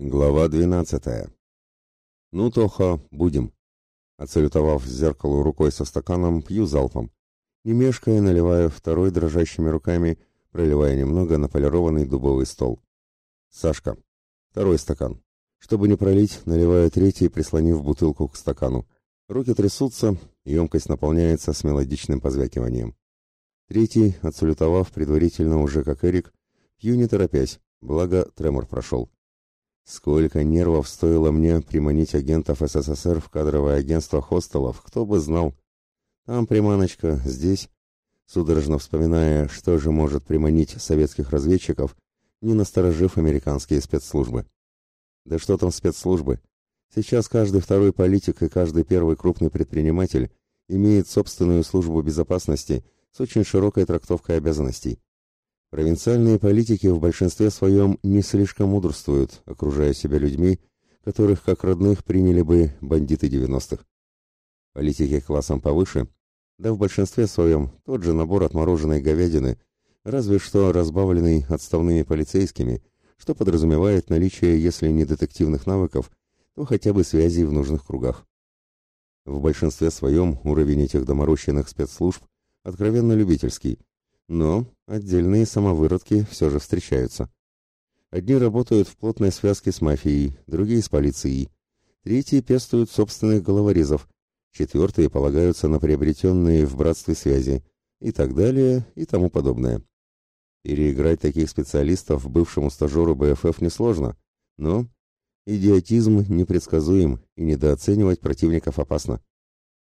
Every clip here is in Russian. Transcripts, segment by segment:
Глава двенадцатая. «Ну, Тоха, будем». Отсалютовав зеркалу рукой со стаканом, пью залпом. Не мешкая, наливая второй дрожащими руками, проливая немного на полированный дубовый стол. «Сашка. Второй стакан. Чтобы не пролить, наливаю третий, прислонив бутылку к стакану. Руки трясутся, емкость наполняется с мелодичным позвякиванием. Третий, отсалютовав предварительно уже как Эрик, пью не торопясь, благо тремор прошел. Сколько нервов стоило мне приманить агентов СССР в кадровое агентство хостелов, кто бы знал. Там приманочка, здесь. Судорожно вспоминая, что же может приманить советских разведчиков, не насторожив американские спецслужбы. Да что там спецслужбы? Сейчас каждый второй политик и каждый первый крупный предприниматель имеет собственную службу безопасности с очень широкой трактовкой обязанностей. Провинциальные политики в большинстве своем не слишком мудрствуют, окружая себя людьми, которых как родных приняли бы бандиты 90-х. Политики классом повыше, да в большинстве своем тот же набор отмороженной говядины, разве что разбавленный отставными полицейскими, что подразумевает наличие, если не детективных навыков, то хотя бы связей в нужных кругах. В большинстве своем уровень этих доморощенных спецслужб откровенно любительский, но отдельные самовыродки все же встречаются. Одни работают в плотной связке с мафией, другие с полицией. Третьи пестуют собственных головорезов, четвертые полагаются на приобретенные в братстве связи и так далее и тому подобное. Переиграть таких специалистов бывшему стажеру БФФ несложно, но идиотизм непредсказуем и недооценивать противников опасно.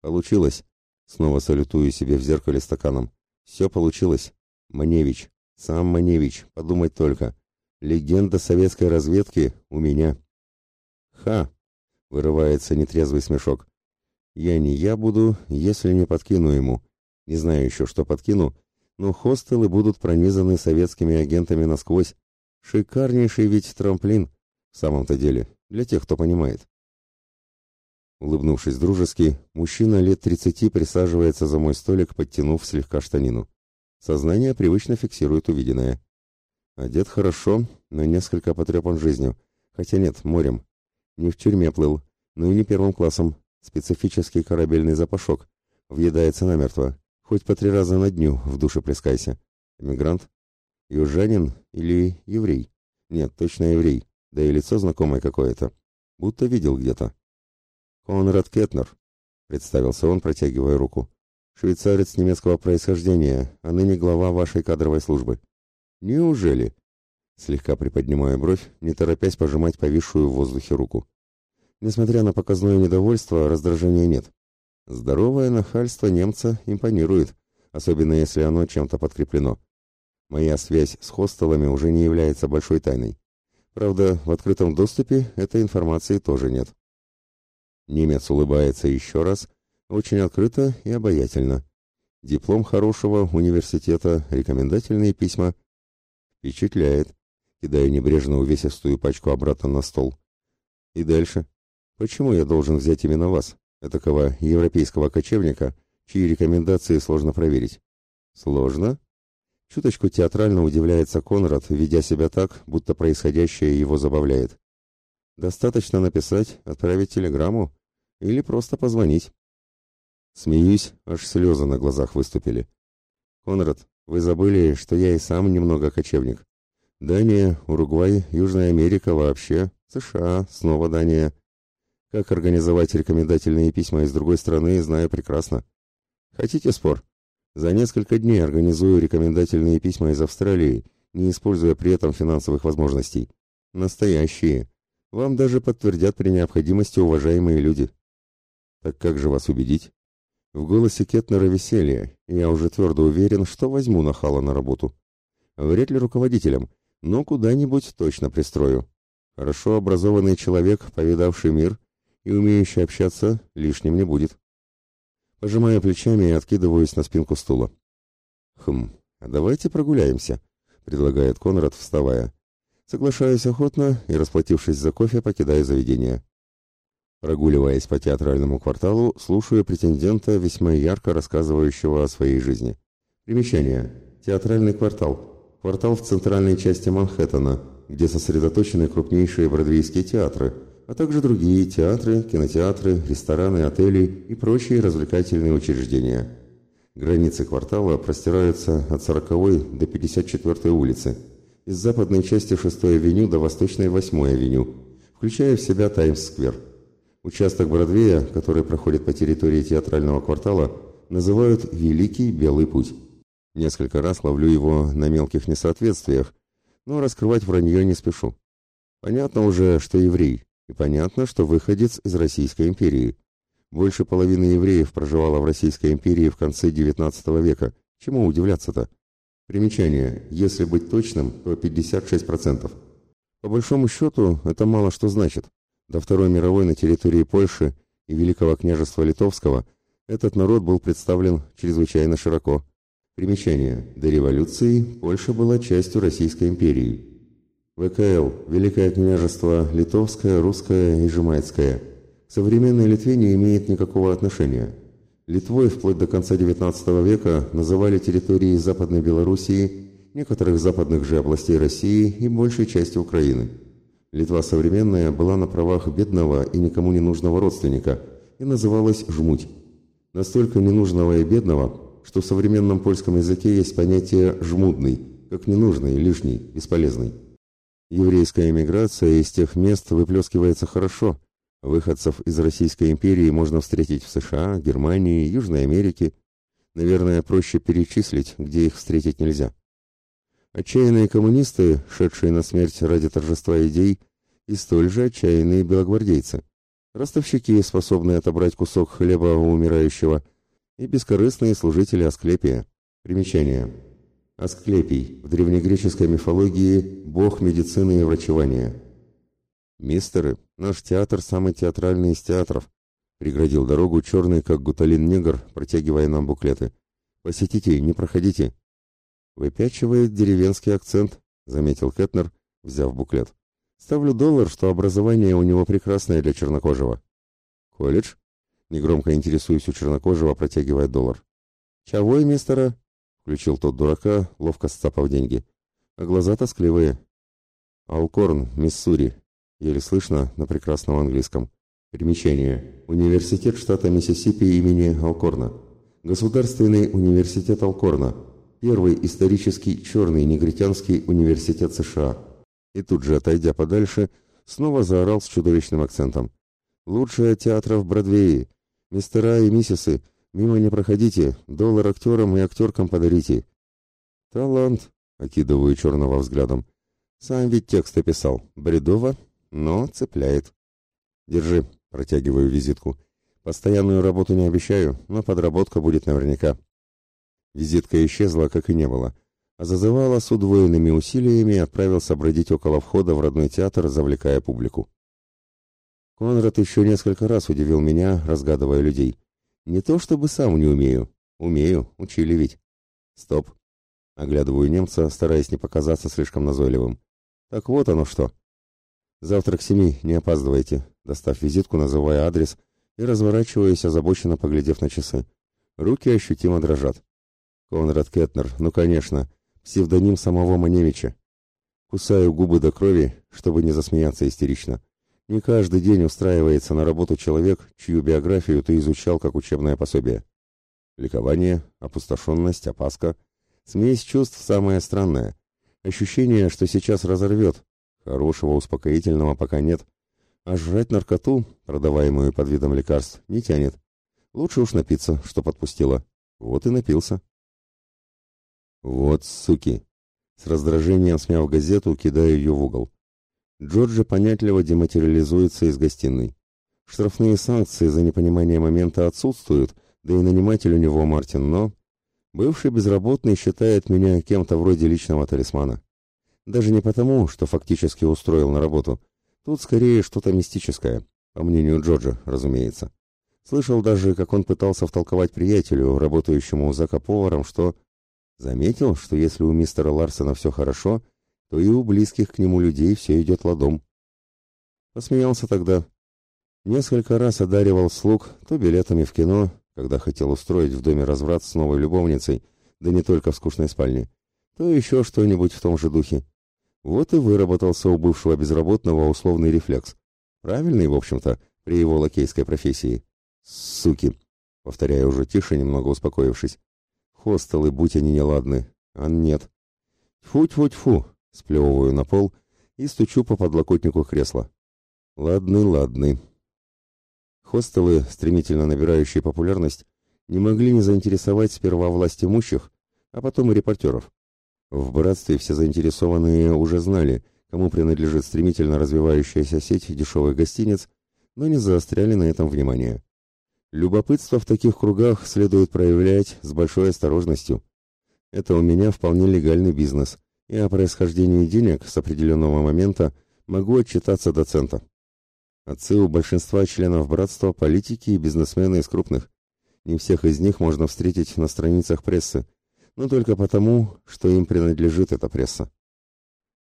Получилось. Снова салютую себе в зеркале стаканом. Все получилось. Маневич, сам Маневич, подумать только. Легенда советской разведки у меня. Ха! Вырывается нетрезвый смешок. Я не я буду, если не подкину ему. Не знаю еще, что подкину, но хостелы будут пронизаны советскими агентами насквозь. Шикарнейший ведь трамплин, в самом-то деле, для тех, кто понимает. Улыбнувшись дружески, мужчина лет тридцати присаживается за мой столик, подтянув слегка штанину. Сознание привычно фиксирует увиденное. Одет хорошо, но несколько потрепан жизнью. Хотя нет, морем. Не в тюрьме плыл, но и не первым классом. Специфический корабельный запашок. Въедается намертво. Хоть по три раза на дню в душе плескайся. Эмигрант? Южанин или еврей? Нет, точно еврей. Да и лицо знакомое какое-то. Будто видел где-то. «Конрад Кетнер», — представился он, протягивая руку. «Швейцарец немецкого происхождения, а ныне глава вашей кадровой службы». «Неужели?» Слегка приподнимая бровь, не торопясь пожимать повисшую в воздухе руку. Несмотря на показное недовольство, раздражения нет. Здоровое нахальство немца импонирует, особенно если оно чем-то подкреплено. Моя связь с хостелами уже не является большой тайной. Правда, в открытом доступе этой информации тоже нет. Немец улыбается еще раз, очень открыто и обаятельно. Диплом хорошего университета, рекомендательные письма. Впечатляет. Кидаю небрежно увесистую пачку обратно на стол. И дальше. Почему я должен взять именно вас, этакого европейского кочевника, чьи рекомендации сложно проверить? Сложно? Чуточку театрально удивляется Конрад, ведя себя так, будто происходящее его забавляет. Достаточно написать, отправить телеграмму или просто позвонить. Смеюсь, аж слезы на глазах выступили. Конрад, вы забыли, что я и сам немного кочевник. Дания, Уругвай, Южная Америка вообще, США, снова Дания. Как организовать рекомендательные письма из другой страны, знаю прекрасно. Хотите спор? За несколько дней организую рекомендательные письма из Австралии, не используя при этом финансовых возможностей. Настоящие. Вам даже подтвердят при необходимости уважаемые люди. Так как же вас убедить? В голосе Кетнера веселье, и я уже твердо уверен, что возьму нахала на работу. Вряд ли руководителем, но куда-нибудь точно пристрою. Хорошо образованный человек, повидавший мир и умеющий общаться, лишним не будет. Пожимая плечами и откидываюсь на спинку стула. «Хм, а давайте прогуляемся», — предлагает Конрад, вставая. Соглашаюсь охотно и, расплатившись за кофе, покидаю заведение. Прогуливаясь по театральному кварталу, слушаю претендента, весьма ярко рассказывающего о своей жизни. Примечание. Театральный квартал. Квартал в центральной части Манхэттена. где сосредоточены крупнейшие бродвейские театры, а также другие театры, кинотеатры, рестораны, отели и прочие развлекательные учреждения. Границы квартала простираются от 40 до 54 улицы, из западной части 6 авеню до восточной 8 авеню, включая в себя Таймс-сквер. Участок Бродвея, который проходит по территории театрального квартала, называют «Великий Белый путь». Несколько раз ловлю его на мелких несоответствиях, но раскрывать вранье не спешу. Понятно уже, что еврей, и понятно, что выходец из Российской империи. Больше половины евреев проживало в Российской империи в конце XIX века. Чему удивляться-то? Примечание. Если быть точным, то 56%. По большому счету, это мало что значит. До Второй мировой на территории Польши и Великого княжества Литовского этот народ был представлен чрезвычайно широко. Примечание. До революции Польша была частью Российской империи. ВКЛ – Великое княжество Литовское, Русское и Жемайское. К современной Литве не имеет никакого отношения. Литвой вплоть до конца XIX века называли территории Западной Белоруссии, некоторых западных же областей России и большей части Украины. Литва современная была на правах бедного и никому не нужного родственника и называлась «жмуть». Настолько ненужного и бедного, что в современном польском языке есть понятие «жмудный», как ненужный, лишний, бесполезный. Еврейская эмиграция из тех мест выплескивается хорошо. Выходцев из Российской империи можно встретить в США, Германии, Южной Америке. Наверное, проще перечислить, где их встретить нельзя. Отчаянные коммунисты, шедшие на смерть ради торжества идей, и столь же отчаянные белогвардейцы. Ростовщики, способные отобрать кусок хлеба у умирающего, и бескорыстные служители Асклепия. Примечание. Асклепий в древнегреческой мифологии – бог медицины и врачевания. «Мистеры, наш театр самый театральный из театров», – преградил дорогу черный, как гуталин-негр, протягивая нам буклеты. «Посетите, не проходите». «Выпячивает деревенский акцент», — заметил Кетнер, взяв буклет. «Ставлю доллар, что образование у него прекрасное для чернокожего». «Колледж?» — негромко интересуюсь у чернокожего, протягивая доллар. «Чавой, мистера?» — включил тот дурака, ловко сцапав деньги. А глаза тоскливые. «Алкорн, Миссури», — еле слышно на прекрасном английском. Примечание. Университет штата Миссисипи имени Алкорна. Государственный университет Алкорна первый исторический черный негритянский университет США. И тут же, отойдя подальше, снова заорал с чудовищным акцентом. «Лучшая театра в Бродвее! Мистера и миссисы, мимо не проходите, доллар актерам и актеркам подарите!» «Талант!» — окидываю черного взглядом. «Сам ведь текст описал. Бредово, но цепляет». «Держи», — протягиваю визитку. «Постоянную работу не обещаю, но подработка будет наверняка. Визитка исчезла, как и не было, а зазывала с удвоенными усилиями отправился бродить около входа в родной театр, завлекая публику. Конрад еще несколько раз удивил меня, разгадывая людей. Не то чтобы сам не умею. Умею, учили ведь. Стоп. Оглядываю немца, стараясь не показаться слишком назойливым. Так вот оно что. Завтра к семи, не опаздывайте. Достав визитку, называя адрес, и разворачиваясь, озабоченно поглядев на часы. Руки ощутимо дрожат. Конрад Кетнер, ну конечно, псевдоним самого Маневича. Кусаю губы до крови, чтобы не засмеяться истерично. Не каждый день устраивается на работу человек, чью биографию ты изучал как учебное пособие. Ликование, опустошенность, опаска. Смесь чувств самое странное. Ощущение, что сейчас разорвет. Хорошего успокоительного пока нет. А жрать наркоту, продаваемую под видом лекарств, не тянет. Лучше уж напиться, что подпустило. Вот и напился. «Вот суки!» С раздражением смяв газету, кидаю ее в угол. Джорджи понятливо дематериализуется из гостиной. Штрафные санкции за непонимание момента отсутствуют, да и наниматель у него Мартин, но... Бывший безработный считает меня кем-то вроде личного талисмана. Даже не потому, что фактически устроил на работу. Тут скорее что-то мистическое, по мнению Джорджа, разумеется. Слышал даже, как он пытался втолковать приятелю, работающему закоповаром, что Заметил, что если у мистера Ларсона все хорошо, то и у близких к нему людей все идет ладом. Посмеялся тогда. Несколько раз одаривал слуг то билетами в кино, когда хотел устроить в доме разврат с новой любовницей, да не только в скучной спальне, то еще что-нибудь в том же духе. Вот и выработался у бывшего безработного условный рефлекс. Правильный, в общем-то, при его лакейской профессии. Суки, повторяю уже тише, немного успокоившись. Хостелы, будь они неладны, а нет. Тьфу-тьфу-тьфу, сплевываю на пол и стучу по подлокотнику кресла. Ладны, ладны. Хостелы, стремительно набирающие популярность, не могли не заинтересовать сперва власть имущих, а потом и репортеров. В братстве все заинтересованные уже знали, кому принадлежит стремительно развивающаяся сеть дешевых гостиниц, но не заостряли на этом внимание. Любопытство в таких кругах следует проявлять с большой осторожностью. Это у меня вполне легальный бизнес, и о происхождении денег с определенного момента могу отчитаться до цента. Отцы у большинства членов братства политики и бизнесмены из крупных. Не всех из них можно встретить на страницах прессы, но только потому, что им принадлежит эта пресса.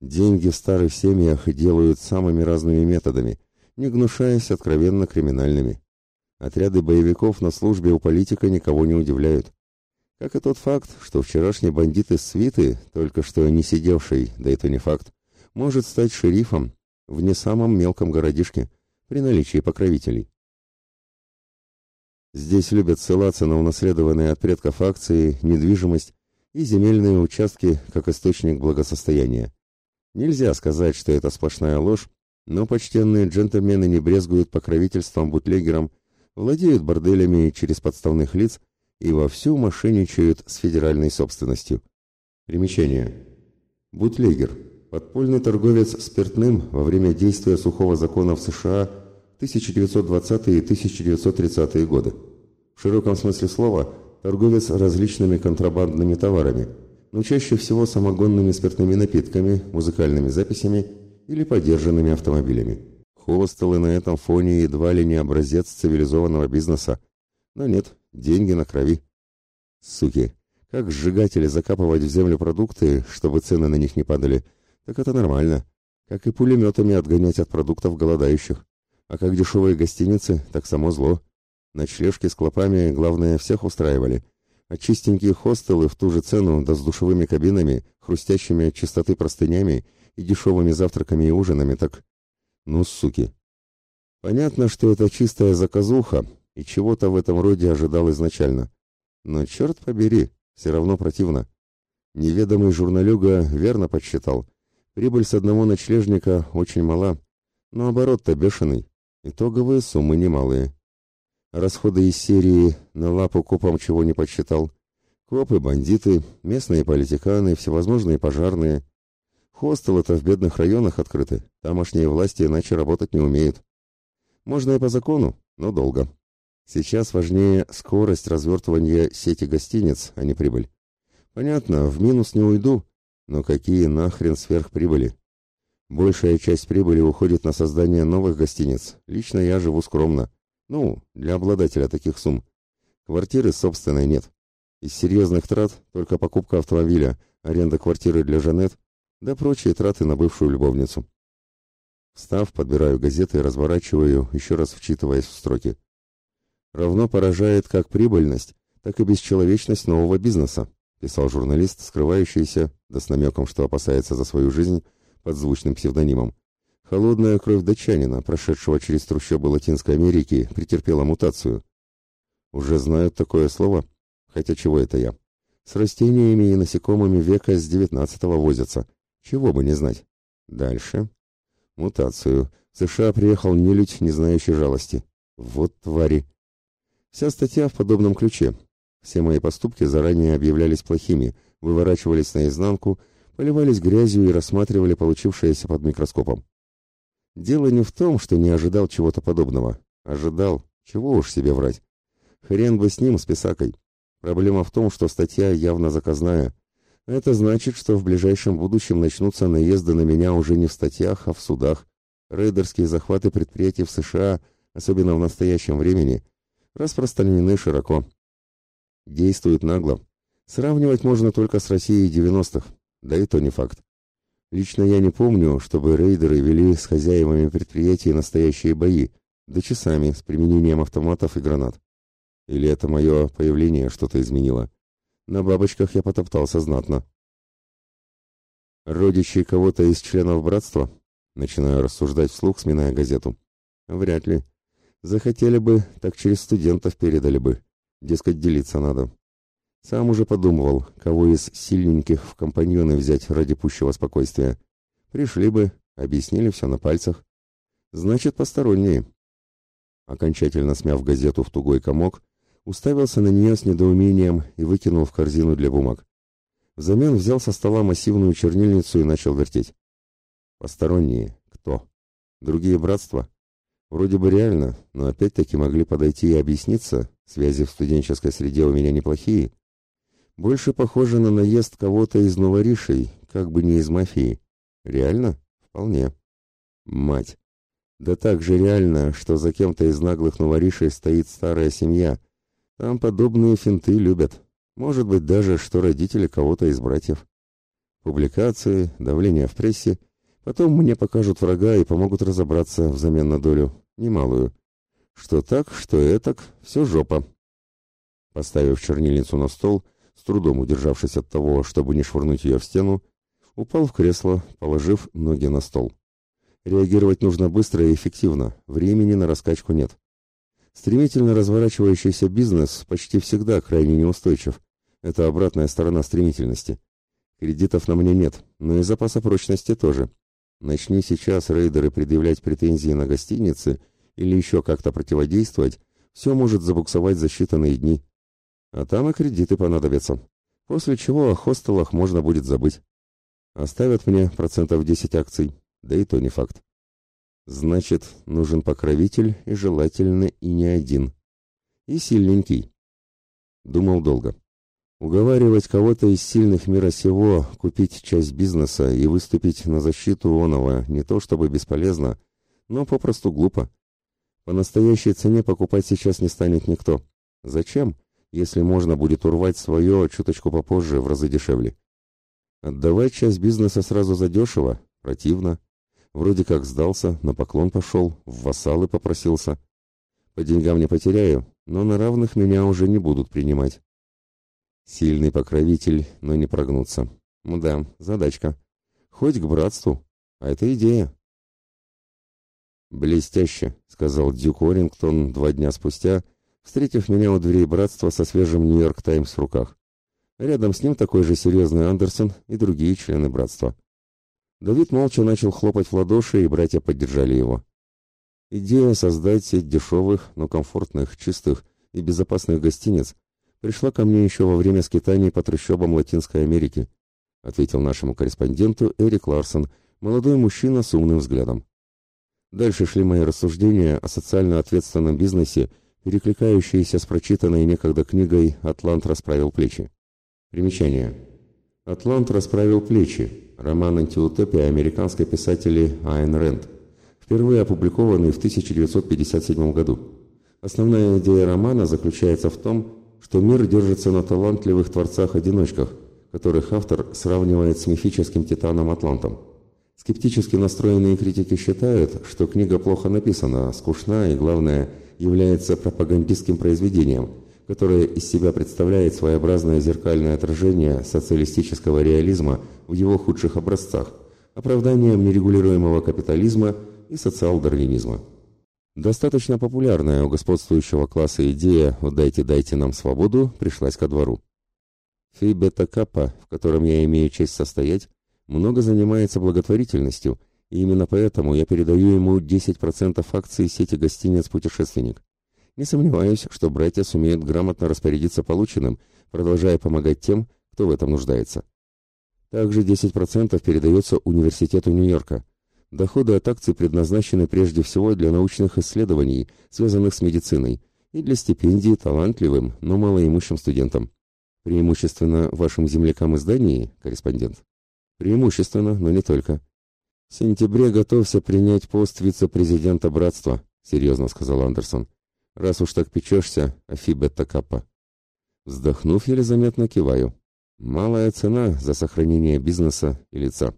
Деньги в старых семьях делают самыми разными методами, не гнушаясь откровенно криминальными. Отряды боевиков на службе у политика никого не удивляют. Как и тот факт, что вчерашний бандит из свиты, только что не сидевший, да это не факт, может стать шерифом в не самом мелком городишке при наличии покровителей. Здесь любят ссылаться на унаследованные от предков акции, недвижимость и земельные участки как источник благосостояния. Нельзя сказать, что это сплошная ложь, но почтенные джентльмены не брезгуют покровительством бутлегерам, владеют борделями через подставных лиц и вовсю мошенничают с федеральной собственностью. Примечание. Бутлегер. Подпольный торговец спиртным во время действия сухого закона в США 1920-е и 1930-е годы. В широком смысле слова – торговец различными контрабандными товарами, но чаще всего самогонными спиртными напитками, музыкальными записями или подержанными автомобилями. Хостелы на этом фоне едва ли не образец цивилизованного бизнеса. Но нет, деньги на крови. Суки, как сжигатели закапывать в землю продукты, чтобы цены на них не падали, так это нормально. Как и пулеметами отгонять от продуктов голодающих. А как дешевые гостиницы, так само зло. Ночлежки с клопами, главное, всех устраивали. А чистенькие хостелы в ту же цену, да с душевыми кабинами, хрустящими от чистоты простынями и дешевыми завтраками и ужинами, так... Ну, суки. Понятно, что это чистая заказуха, и чего-то в этом роде ожидал изначально. Но черт побери, все равно противно. Неведомый журналюга верно подсчитал. Прибыль с одного ночлежника очень мала, но оборот-то бешеный. Итоговые суммы немалые. Расходы из серии на лапу копам чего не подсчитал. Копы, бандиты, местные политиканы, всевозможные пожарные. Хостелы-то в бедных районах открыты, тамошние власти иначе работать не умеют. Можно и по закону, но долго. Сейчас важнее скорость развертывания сети гостиниц, а не прибыль. Понятно, в минус не уйду, но какие нахрен сверхприбыли? Большая часть прибыли уходит на создание новых гостиниц. Лично я живу скромно. Ну, для обладателя таких сумм. Квартиры собственной нет. Из серьезных трат только покупка автомобиля, аренда квартиры для Жанет, да прочие траты на бывшую любовницу. Встав, подбираю газеты и разворачиваю, еще раз вчитываясь в строки. Равно поражает как прибыльность, так и бесчеловечность нового бизнеса, писал журналист, скрывающийся, да с намеком, что опасается за свою жизнь, под звучным псевдонимом. Холодная кровь датчанина, прошедшего через трущобы Латинской Америки, претерпела мутацию. Уже знают такое слово? Хотя чего это я? С растениями и насекомыми века с девятнадцатого возятся. Чего бы не знать. Дальше. Мутацию. В США приехал нелюдь, не знающий жалости. Вот твари. Вся статья в подобном ключе. Все мои поступки заранее объявлялись плохими, выворачивались наизнанку, поливались грязью и рассматривали получившееся под микроскопом. Дело не в том, что не ожидал чего-то подобного. Ожидал. Чего уж себе врать. Хрен бы с ним, с писакой. Проблема в том, что статья явно заказная. Это значит, что в ближайшем будущем начнутся наезды на меня уже не в статьях, а в судах. Рейдерские захваты предприятий в США, особенно в настоящем времени, распространены широко. Действуют нагло. Сравнивать можно только с Россией 90-х, да и то не факт. Лично я не помню, чтобы рейдеры вели с хозяевами предприятий настоящие бои, да часами, с применением автоматов и гранат. Или это мое появление что-то изменило? На бабочках я потоптался знатно. Родичей кого-то из членов братства? Начинаю рассуждать вслух, сминая газету. Вряд ли. Захотели бы, так через студентов передали бы. Дескать, делиться надо. Сам уже подумывал, кого из сильненьких в компаньоны взять ради пущего спокойствия. Пришли бы, объяснили все на пальцах. Значит, посторонние. Окончательно смяв газету в тугой комок, уставился на нее с недоумением и выкинул в корзину для бумаг. Взамен взял со стола массивную чернильницу и начал вертеть. Посторонние. Кто? Другие братства? Вроде бы реально, но опять-таки могли подойти и объясниться. Связи в студенческой среде у меня неплохие. Больше похоже на наезд кого-то из новоришей, как бы не из мафии. Реально? Вполне. Мать. Да так же реально, что за кем-то из наглых новоришей стоит старая семья. Там подобные финты любят. Может быть даже, что родители кого-то из братьев. Публикации, давление в прессе. Потом мне покажут врага и помогут разобраться взамен на долю. Немалую. Что так, что этак, все жопа. Поставив чернильницу на стол, с трудом удержавшись от того, чтобы не швырнуть ее в стену, упал в кресло, положив ноги на стол. Реагировать нужно быстро и эффективно, времени на раскачку нет. Стремительно разворачивающийся бизнес почти всегда крайне неустойчив. Это обратная сторона стремительности. Кредитов на мне нет, но и запаса прочности тоже. Начни сейчас рейдеры предъявлять претензии на гостиницы или еще как-то противодействовать, все может забуксовать за считанные дни. А там и кредиты понадобятся. После чего о хостелах можно будет забыть. Оставят мне процентов 10 акций, да и то не факт. Значит, нужен покровитель, и желательно и не один. И сильненький. Думал долго. Уговаривать кого-то из сильных мира сего купить часть бизнеса и выступить на защиту оного не то чтобы бесполезно, но попросту глупо. По настоящей цене покупать сейчас не станет никто. Зачем, если можно будет урвать свое чуточку попозже в разы дешевле? Отдавать часть бизнеса сразу задешево? Противно. Вроде как сдался, на поклон пошел, в вассалы попросился. По деньгам не потеряю, но на равных меня уже не будут принимать. Сильный покровитель, но не прогнуться. Ну да, задачка. Хоть к братству, а это идея. «Блестяще», — сказал Дюк Орингтон два дня спустя, встретив меня у дверей братства со свежим «Нью-Йорк Таймс» в руках. Рядом с ним такой же серьезный Андерсон и другие члены братства. Давид молча начал хлопать в ладоши, и братья поддержали его. Идея создать сеть дешевых, но комфортных, чистых и безопасных гостиниц пришла ко мне еще во время скитаний по трущобам Латинской Америки, ответил нашему корреспонденту Эрик Ларсон, молодой мужчина с умным взглядом. Дальше шли мои рассуждения о социально ответственном бизнесе, перекликающиеся с прочитанной некогда книгой «Атлант расправил плечи». Примечание. «Атлант расправил плечи» роман «Антиутопия» американской писатели Айн Рэнд, впервые опубликованный в 1957 году. Основная идея романа заключается в том, что мир держится на талантливых творцах-одиночках, которых автор сравнивает с мифическим титаном Атлантом. Скептически настроенные критики считают, что книга плохо написана, скучна и, главное, является пропагандистским произведением – которое из себя представляет своеобразное зеркальное отражение социалистического реализма в его худших образцах, оправданием нерегулируемого капитализма и социал-дарвинизма. Достаточно популярная у господствующего класса идея «дайте, дайте нам свободу» пришлась ко двору. Фи Бета Каппа, в котором я имею честь состоять, много занимается благотворительностью, и именно поэтому я передаю ему 10% акций сети гостиниц «Путешественник». Не сомневаюсь, что братья сумеют грамотно распорядиться полученным, продолжая помогать тем, кто в этом нуждается. Также 10% передается Университету Нью-Йорка. Доходы от акций предназначены прежде всего для научных исследований, связанных с медициной, и для стипендий талантливым, но малоимущим студентам. Преимущественно вашим землякам из Дании, корреспондент? Преимущественно, но не только. В сентябре готовься принять пост вице-президента братства, серьезно сказал Андерсон раз уж так печешься, Афи Бетта Вздохнув, еле заметно киваю. Малая цена за сохранение бизнеса и лица.